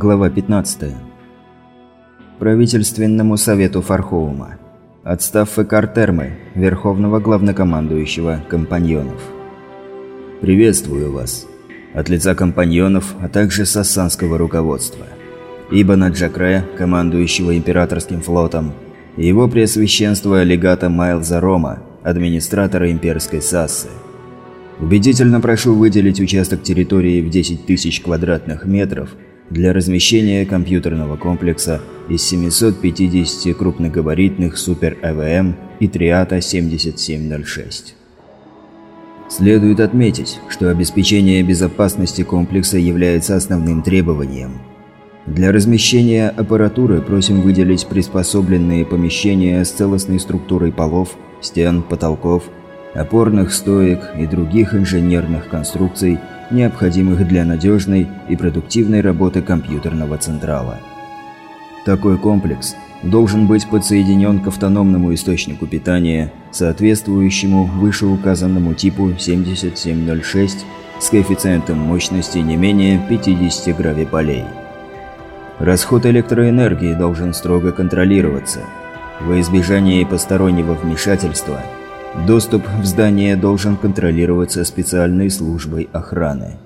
Глава 15. Правительственному совету Фархоума. Отстав Фекартермы, Верховного Главнокомандующего Компаньонов. Приветствую вас. От лица Компаньонов, а также сассанского руководства. Ибана Джакре, командующего Императорским флотом, и его Преосвященство легата Майлза Рома, администратора имперской Сассы. Убедительно прошу выделить участок территории в 10 тысяч квадратных метров для размещения компьютерного комплекса из 750 крупногабаритных Супер-ЭВМ и Триата 7706. Следует отметить, что обеспечение безопасности комплекса является основным требованием. Для размещения аппаратуры просим выделить приспособленные помещения с целостной структурой полов, стен, потолков опорных стоек и других инженерных конструкций, необходимых для надежной и продуктивной работы компьютерного централа. Такой комплекс должен быть подсоединен к автономному источнику питания, соответствующему вышеуказанному типу 7706 с коэффициентом мощности не менее 50 гравиполей. Расход электроэнергии должен строго контролироваться. Во избежание постороннего вмешательства – Доступ в здание должен контролироваться специальной службой охраны.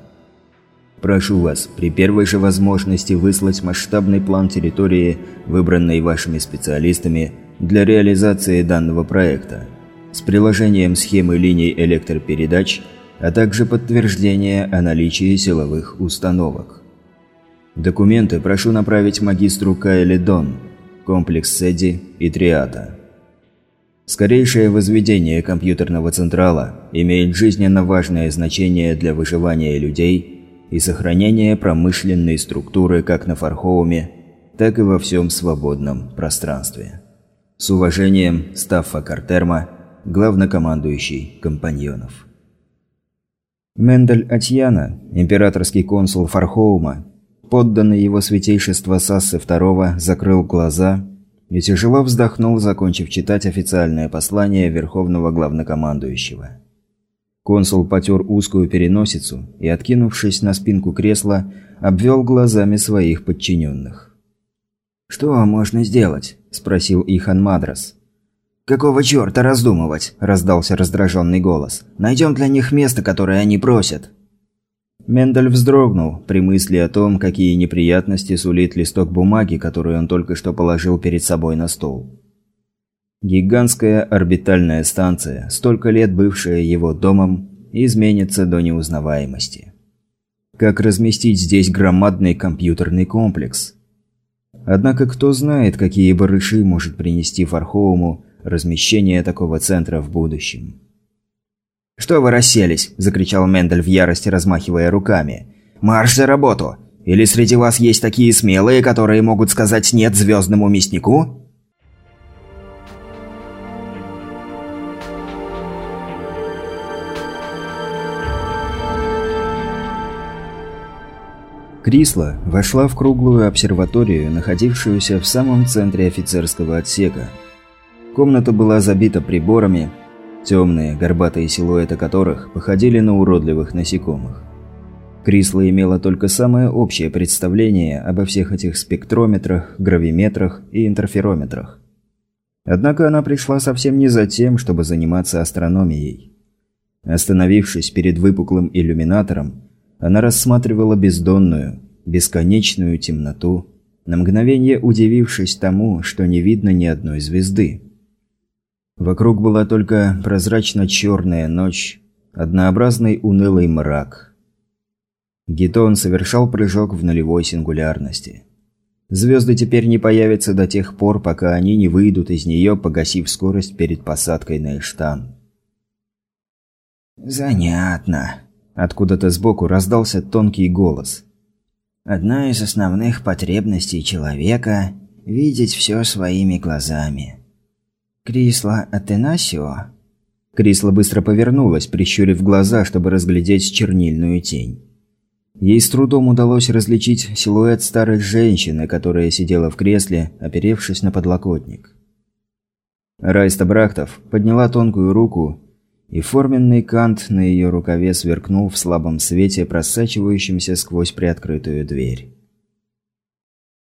Прошу вас при первой же возможности выслать масштабный план территории, выбранной вашими специалистами, для реализации данного проекта, с приложением схемы линий электропередач, а также подтверждение о наличии силовых установок. Документы прошу направить магистру Кайле Дон, комплекс Седи и Триата. Скорейшее возведение компьютерного централа имеет жизненно важное значение для выживания людей и сохранения промышленной структуры как на Фархоуме, так и во всем свободном пространстве. С уважением, Стаффа Картерма, главнокомандующий компаньонов. Мендель Атьяна, императорский консул Фархоума, подданный его святейшества Сассы II, закрыл глаза и тяжело вздохнул, закончив читать официальное послание Верховного Главнокомандующего. Консул потер узкую переносицу и, откинувшись на спинку кресла, обвел глазами своих подчиненных. «Что можно сделать?» – спросил Ихан Мадрас. «Какого черта раздумывать?» – раздался раздраженный голос. «Найдем для них место, которое они просят». Мендель вздрогнул при мысли о том, какие неприятности сулит листок бумаги, который он только что положил перед собой на стол. Гигантская орбитальная станция, столько лет бывшая его домом, изменится до неузнаваемости. Как разместить здесь громадный компьютерный комплекс? Однако кто знает, какие барыши может принести Фархоуму размещение такого центра в будущем. «Что вы расселись?» – закричал Мендель в ярости, размахивая руками. «Марш за работу! Или среди вас есть такие смелые, которые могут сказать «нет» звездному мяснику?» Крисла вошла в круглую обсерваторию, находившуюся в самом центре офицерского отсека. Комната была забита приборами, темные, горбатые силуэты которых походили на уродливых насекомых. Крисла имела только самое общее представление обо всех этих спектрометрах, гравиметрах и интерферометрах. Однако она пришла совсем не за тем, чтобы заниматься астрономией. Остановившись перед выпуклым иллюминатором, она рассматривала бездонную, бесконечную темноту, на мгновение удивившись тому, что не видно ни одной звезды. Вокруг была только прозрачно-черная ночь, однообразный унылый мрак. Гетон совершал прыжок в нулевой сингулярности. Звезды теперь не появятся до тех пор, пока они не выйдут из нее, погасив скорость перед посадкой на Эштан. «Занятно», – откуда-то сбоку раздался тонкий голос. «Одна из основных потребностей человека – видеть все своими глазами». «Крисла Атенасио?» Крисла быстро повернулась, прищурив глаза, чтобы разглядеть чернильную тень. Ей с трудом удалось различить силуэт старой женщины, которая сидела в кресле, оперевшись на подлокотник. Райста Брахтов подняла тонкую руку, и форменный кант на ее рукаве сверкнул в слабом свете, просачивающемся сквозь приоткрытую дверь.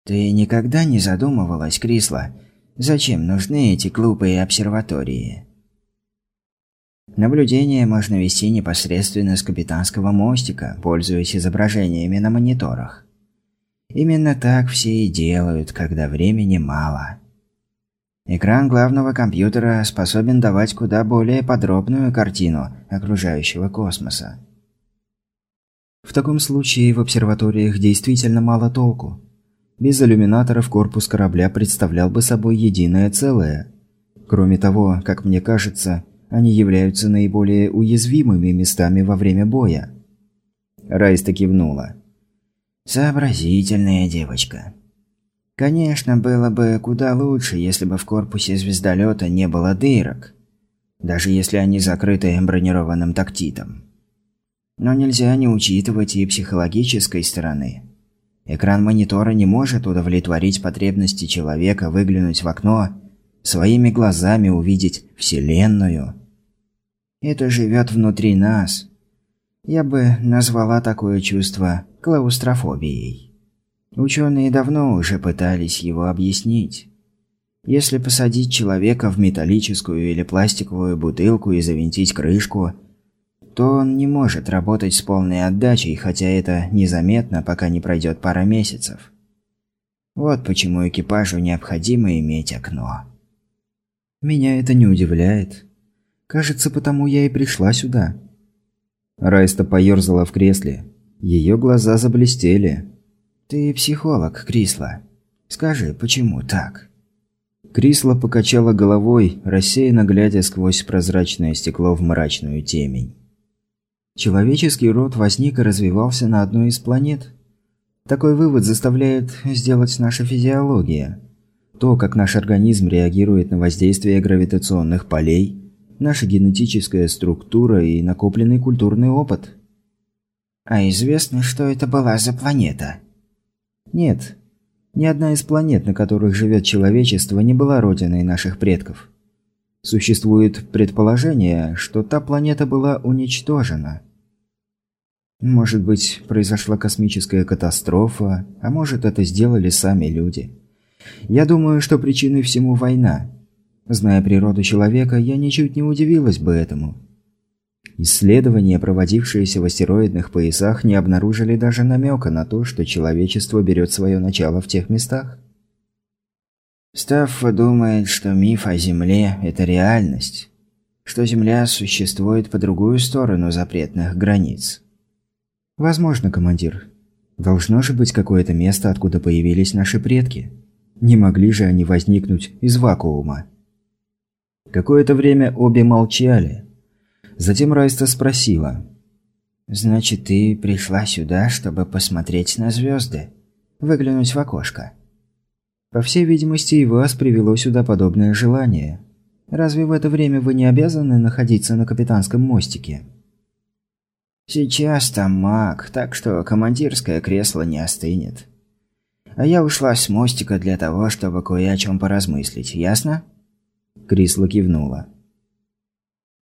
Ты никогда не задумывалась, Крисла, зачем нужны эти глупые обсерватории? Наблюдение можно вести непосредственно с капитанского мостика, пользуясь изображениями на мониторах. Именно так все и делают, когда времени мало. Экран главного компьютера способен давать куда более подробную картину окружающего космоса. В таком случае в обсерваториях действительно мало толку. Без иллюминаторов корпус корабля представлял бы собой единое целое. Кроме того, как мне кажется, они являются наиболее уязвимыми местами во время боя. Райста кивнула. Сообразительная девочка. Конечно, было бы куда лучше, если бы в корпусе звездолета не было дырок. Даже если они закрыты бронированным тактитом. Но нельзя не учитывать и психологической стороны. Экран монитора не может удовлетворить потребности человека выглянуть в окно, своими глазами увидеть Вселенную. Это живет внутри нас. Я бы назвала такое чувство клаустрофобией. Ученые давно уже пытались его объяснить. Если посадить человека в металлическую или пластиковую бутылку и завинтить крышку, то он не может работать с полной отдачей, хотя это незаметно, пока не пройдет пара месяцев. Вот почему экипажу необходимо иметь окно. Меня это не удивляет. Кажется, потому я и пришла сюда. Райста поёрзала в кресле. Ее глаза заблестели. «Ты психолог, Крисла. Скажи, почему так?» Крисла покачала головой, рассеянно глядя сквозь прозрачное стекло в мрачную темень. Человеческий род возник и развивался на одной из планет. Такой вывод заставляет сделать наша физиология. То, как наш организм реагирует на воздействие гравитационных полей, наша генетическая структура и накопленный культурный опыт. А известно, что это была за планета? Нет. Ни одна из планет, на которых живет человечество, не была родиной наших предков. Существует предположение, что та планета была уничтожена. Может быть, произошла космическая катастрофа, а может, это сделали сами люди. Я думаю, что причиной всему война – Зная природу человека, я ничуть не удивилась бы этому. Исследования, проводившиеся в астероидных поясах, не обнаружили даже намека на то, что человечество берет свое начало в тех местах. Стаффа думает, что миф о Земле – это реальность, что Земля существует по другую сторону запретных границ. Возможно, командир. Должно же быть какое-то место, откуда появились наши предки. Не могли же они возникнуть из вакуума. Какое-то время обе молчали. Затем Райста спросила. «Значит, ты пришла сюда, чтобы посмотреть на звезды? Выглянуть в окошко?» «По всей видимости, и вас привело сюда подобное желание. Разве в это время вы не обязаны находиться на капитанском мостике?» «Сейчас там маг, так что командирское кресло не остынет. А я ушла с мостика для того, чтобы кое о чем поразмыслить, ясно?» Крисла кивнула.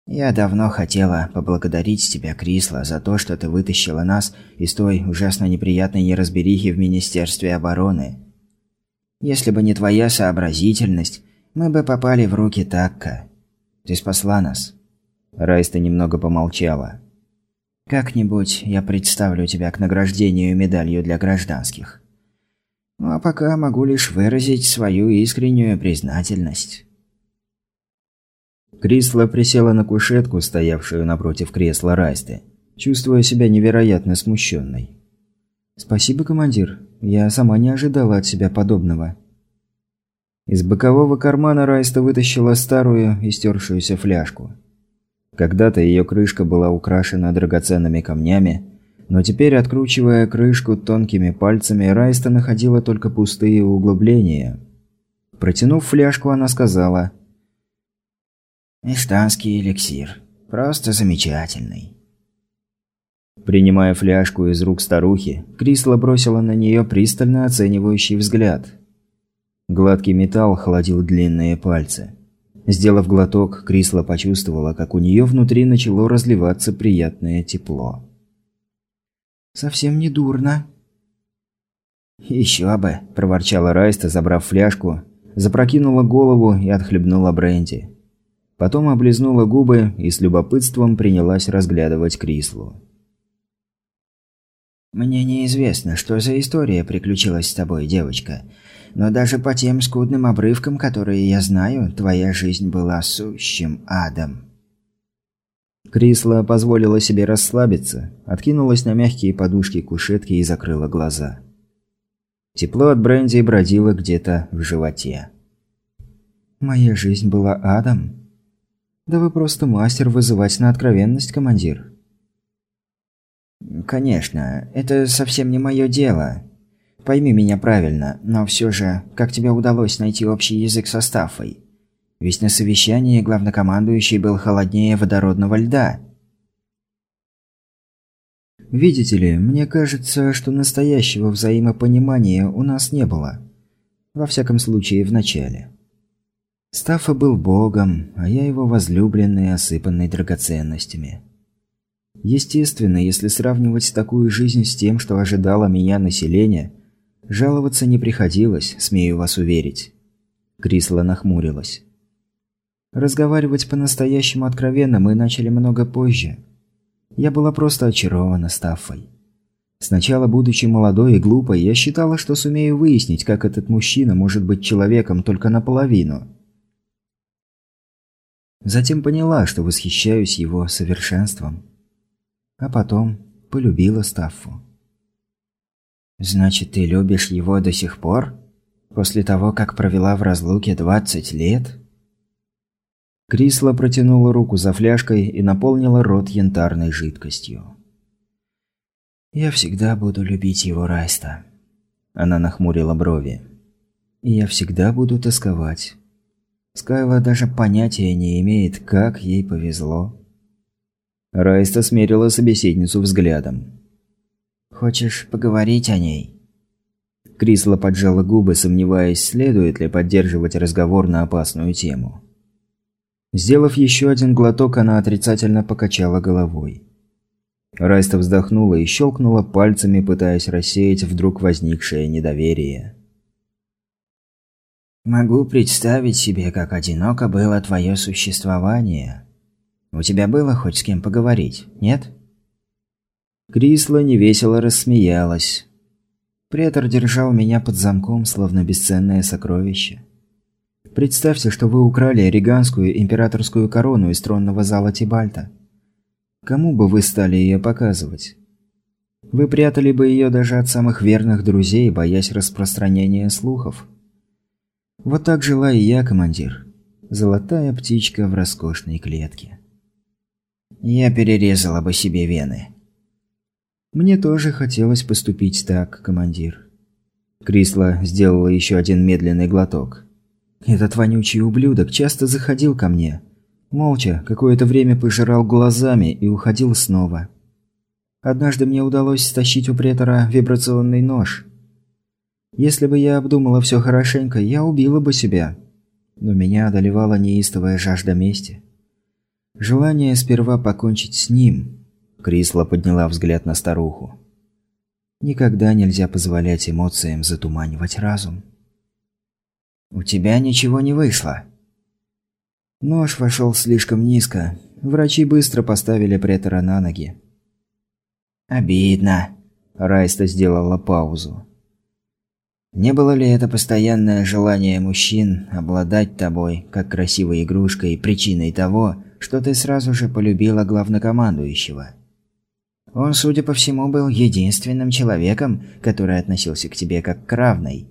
«Я давно хотела поблагодарить тебя, Крисла, за то, что ты вытащила нас из той ужасно неприятной неразберихи в Министерстве обороны. Если бы не твоя сообразительность, мы бы попали в руки Такка. Ты спасла нас». Райста немного помолчала. «Как-нибудь я представлю тебя к награждению медалью для гражданских. Ну а пока могу лишь выразить свою искреннюю признательность». Крисла присела на кушетку, стоявшую напротив кресла Райсты, чувствуя себя невероятно смущенной. «Спасибо, командир. Я сама не ожидала от себя подобного». Из бокового кармана Райста вытащила старую, истершуюся фляжку. Когда-то ее крышка была украшена драгоценными камнями, но теперь, откручивая крышку тонкими пальцами, Райста находила только пустые углубления. Протянув фляжку, она сказала Иштанский эликсир. Просто замечательный. Принимая фляжку из рук старухи, Крисла бросила на нее пристально оценивающий взгляд. Гладкий металл холодил длинные пальцы. Сделав глоток, Крисла почувствовала, как у нее внутри начало разливаться приятное тепло. «Совсем не дурно», «Еще бы», – проворчала Райста, забрав фляжку, запрокинула голову и отхлебнула бренди. Потом облизнула губы и с любопытством принялась разглядывать Крислу. «Мне неизвестно, что за история приключилась с тобой, девочка. Но даже по тем скудным обрывкам, которые я знаю, твоя жизнь была сущим адом». Крисла позволила себе расслабиться, откинулась на мягкие подушки кушетки и закрыла глаза. Тепло от бренди бродило где-то в животе. «Моя жизнь была адом?» «Да вы просто мастер вызывать на откровенность, командир». «Конечно, это совсем не мое дело. Пойми меня правильно, но все же, как тебе удалось найти общий язык со Стаффой? Ведь на совещании главнокомандующий был холоднее водородного льда». «Видите ли, мне кажется, что настоящего взаимопонимания у нас не было. Во всяком случае, в начале. Стаффа был богом, а я его возлюбленный, осыпанный драгоценностями». Естественно, если сравнивать такую жизнь с тем, что ожидало меня население, жаловаться не приходилось, смею вас уверить. Крисла нахмурилась. Разговаривать по-настоящему откровенно мы начали много позже. Я была просто очарована Стаффой. Сначала, будучи молодой и глупой, я считала, что сумею выяснить, как этот мужчина может быть человеком только наполовину. Затем поняла, что восхищаюсь его совершенством. А потом полюбила Стаффу. «Значит, ты любишь его до сих пор? После того, как провела в разлуке 20 лет?» Крисла протянула руку за фляжкой и наполнила рот янтарной жидкостью. «Я всегда буду любить его, Райста». Она нахмурила брови. «И я всегда буду тосковать. Скайла даже понятия не имеет, как ей повезло». Райста смерила собеседницу взглядом. «Хочешь поговорить о ней?» Крисла поджала губы, сомневаясь, следует ли поддерживать разговор на опасную тему. Сделав еще один глоток, она отрицательно покачала головой. Райста вздохнула и щелкнула пальцами, пытаясь рассеять вдруг возникшее недоверие. «Могу представить себе, как одиноко было твое существование», у тебя было хоть с кем поговорить, нет?» Крисла невесело рассмеялась. Претор держал меня под замком, словно бесценное сокровище. Представьте, что вы украли риганскую императорскую корону из тронного зала Тибальта. Кому бы вы стали ее показывать? Вы прятали бы ее даже от самых верных друзей, боясь распространения слухов. Вот так жила и я, командир. Золотая птичка в роскошной клетке. Я перерезала бы себе вены. Мне тоже хотелось поступить так, командир. Крисла сделала еще один медленный глоток. Этот вонючий ублюдок часто заходил ко мне. Молча, какое-то время пожирал глазами и уходил снова. Однажды мне удалось стащить у претора вибрационный нож. Если бы я обдумала все хорошенько, я убила бы себя. Но меня одолевала неистовая жажда мести. Желание сперва покончить с ним. Крисла подняла взгляд на старуху. Никогда нельзя позволять эмоциям затуманивать разум. «У тебя ничего не вышло». Нож вошел слишком низко. Врачи быстро поставили претора на ноги. «Обидно», – Райста сделала паузу. «Не было ли это постоянное желание мужчин обладать тобой, как красивой игрушкой, причиной того, что ты сразу же полюбила главнокомандующего. Он, судя по всему, был единственным человеком, который относился к тебе как к равной.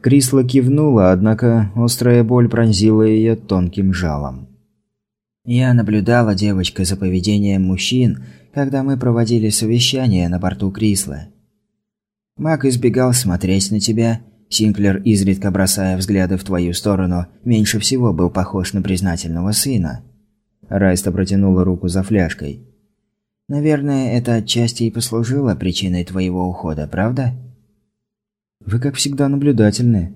Крисла кивнула, однако острая боль пронзила ее тонким жалом. Я наблюдала, девочка, за поведением мужчин, когда мы проводили совещание на борту Крисла. Мак избегал смотреть на тебя, Синклер, изредка бросая взгляды в твою сторону, меньше всего был похож на признательного сына. Райста протянула руку за фляжкой. «Наверное, это отчасти и послужило причиной твоего ухода, правда?» «Вы, как всегда, наблюдательны».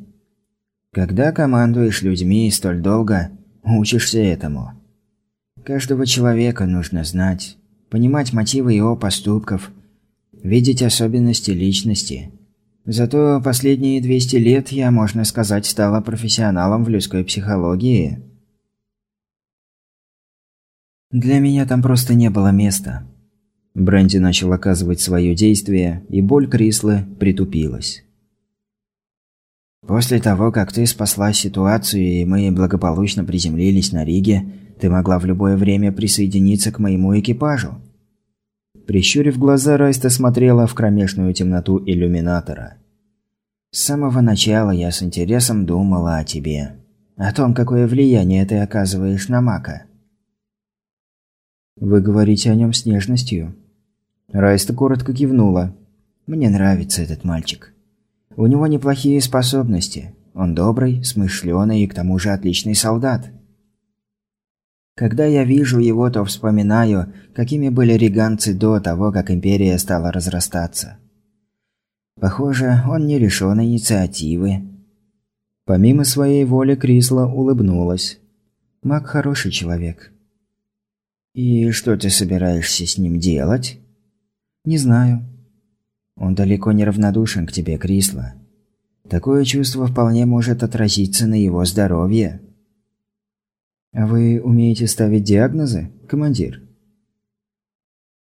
«Когда командуешь людьми столь долго, учишься этому. Каждого человека нужно знать, понимать мотивы его поступков, видеть особенности личности. Зато последние 200 лет я, можно сказать, стала профессионалом в людской психологии. Для меня там просто не было места. Бренди начал оказывать свое действие, и боль Крислы притупилась. После того, как ты спасла ситуацию и мы благополучно приземлились на Риге, ты могла в любое время присоединиться к моему экипажу. Прищурив глаза, Райста смотрела в кромешную темноту иллюминатора. С самого начала я с интересом думала о тебе. О том, какое влияние ты оказываешь на Мака. Вы говорите о нем с нежностью. Райста коротко кивнула. Мне нравится этот мальчик. У него неплохие способности. Он добрый, смышленый и к тому же отличный солдат. Когда я вижу его, то вспоминаю, какими были риганцы до того, как империя стала разрастаться. Похоже, он не лишён инициативы. Помимо своей воли Крисла улыбнулась. Мак хороший человек. «И что ты собираешься с ним делать?» «Не знаю. Он далеко не равнодушен к тебе, Крисла. Такое чувство вполне может отразиться на его здоровье. А вы умеете ставить диагнозы, командир?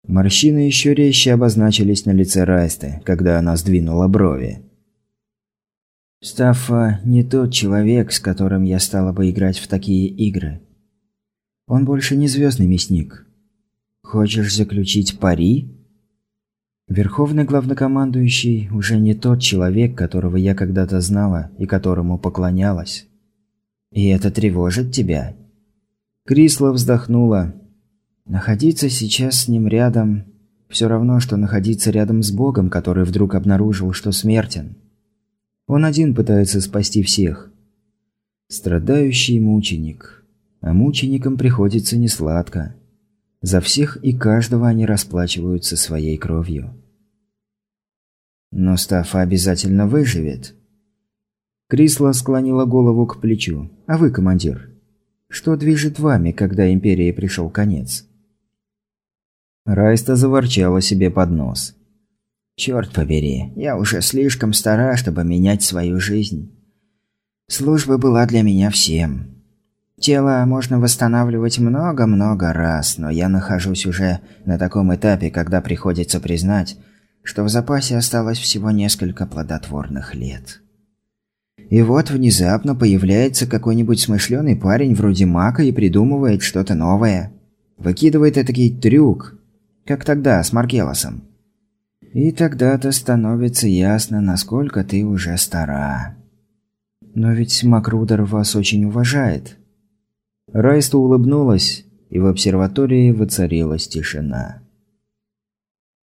Морщины еще резче обозначились на лице Райсты, когда она сдвинула брови. Стаффа не тот человек, с которым я стала бы играть в такие игры. Он больше не звездный мясник. Хочешь заключить пари? Верховный главнокомандующий уже не тот человек, которого я когда-то знала и которому поклонялась. И это тревожит тебя?» Крисла вздохнула. «Находиться сейчас с ним рядом – все равно, что находиться рядом с Богом, который вдруг обнаружил, что смертен. Он один пытается спасти всех. Страдающий мученик. А мученикам приходится несладко. За всех и каждого они расплачиваются своей кровью. Но Стафа обязательно выживет. Крисла склонила голову к плечу. «А вы, командир, что движет вами, когда Империи пришел конец?» Райста заворчала себе под нос. «Черт побери, я уже слишком стара, чтобы менять свою жизнь. Служба была для меня всем. Тело можно восстанавливать много-много раз, но я нахожусь уже на таком этапе, когда приходится признать, что в запасе осталось всего несколько плодотворных лет. И вот внезапно появляется какой-нибудь смышленый парень вроде Мака и придумывает что-то новое. Выкидывает этакий трюк, как тогда с Маркелосом. И тогда-то становится ясно, насколько ты уже стара. Но ведь Макрудер вас очень уважает. Райста улыбнулась, и в обсерватории воцарилась тишина.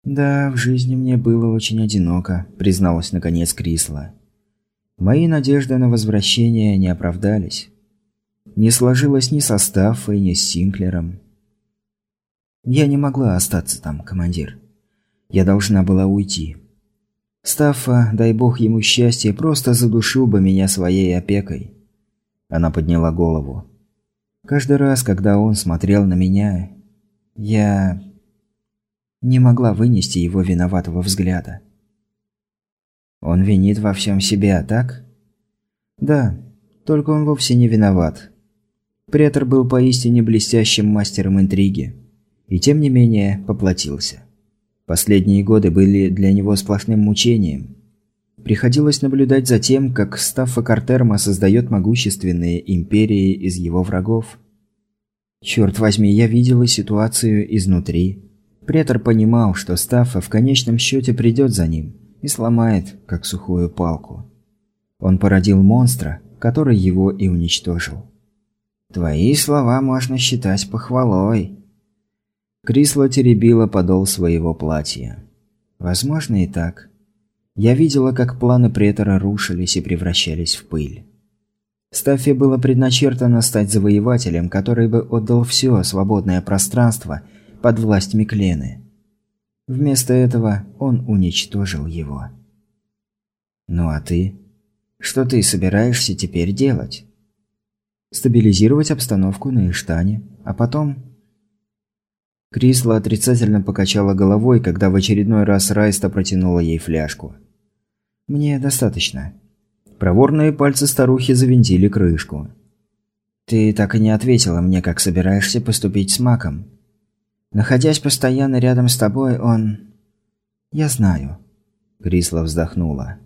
«Да, в жизни мне было очень одиноко», – призналась наконец Крисла. «Мои надежды на возвращение не оправдались. Не сложилось ни со Стаффой, ни с Синклером. Я не могла остаться там, командир. Я должна была уйти. Стаффа, дай бог ему счастья, просто задушил бы меня своей опекой». Она подняла голову. Каждый раз, когда он смотрел на меня, я не могла вынести его виноватого взгляда. Он винит во всем себя, так? Да, только он вовсе не виноват. Претор был поистине блестящим мастером интриги. И тем не менее поплатился. Последние годы были для него сплошным мучением. Приходилось наблюдать за тем, как Стаффа Картерма создает могущественные империи из его врагов. Черт возьми, я видела ситуацию изнутри. Претор понимал, что Стаффа в конечном счете придет за ним и сломает, как сухую палку. Он породил монстра, который его и уничтожил. «Твои слова можно считать похвалой». Крисла теребила подол своего платья. «Возможно и так. Я видела, как планы претора рушились и превращались в пыль. Стаффе было предначертано стать завоевателем, который бы отдал все свободное пространство – под власть Миклены. Вместо этого он уничтожил его. Ну а ты? Что ты собираешься теперь делать? Стабилизировать обстановку на Иштане, а потом... Крисла отрицательно покачала головой, когда в очередной раз Райста протянула ей фляжку. Мне достаточно. Проворные пальцы старухи завинтили крышку. Ты так и не ответила мне, как собираешься поступить с Маком. Находясь постоянно рядом с тобой, он... Я знаю. Крисла вздохнула.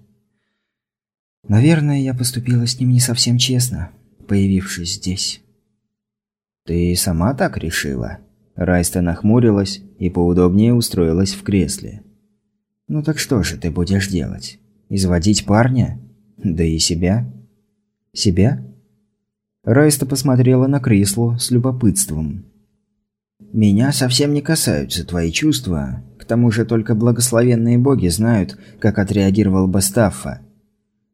Наверное, я поступила с ним не совсем честно, появившись здесь. Ты сама так решила? Райста нахмурилась и поудобнее устроилась в кресле. Ну так что же ты будешь делать? Изводить парня? Да и себя? Себя? Райста посмотрела на Крислу с любопытством. «Меня совсем не касаются твои чувства. К тому же только благословенные боги знают, как отреагировал бы Стаффа.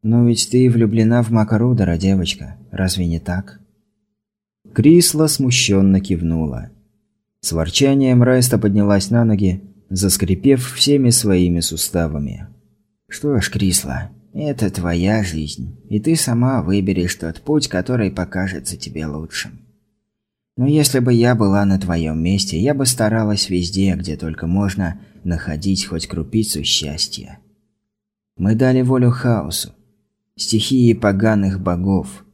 Но ведь ты влюблена в Макарудера, девочка. Разве не так?» Крисла смущенно кивнула. С ворчанием Райста поднялась на ноги, заскрипев всеми своими суставами. «Что ж, Крисла, это твоя жизнь, и ты сама выберешь тот путь, который покажется тебе лучшим. Но если бы я была на твоем месте, я бы старалась везде, где только можно, находить хоть крупицу счастья. Мы дали волю хаосу, стихии поганых богов.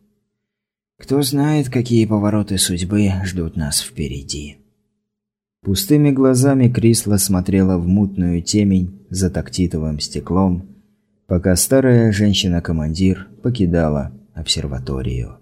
Кто знает, какие повороты судьбы ждут нас впереди. Пустыми глазами Крисла смотрела в мутную темень за тактитовым стеклом, пока старая женщина-командир покидала обсерваторию.